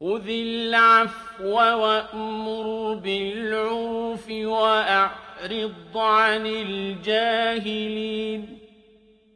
خُذِ الْعَفْوَ وَأْمُرْ بِالْعُرْفِ وَأَعْرِضْ عَنِ الْجَاهِلِينَ.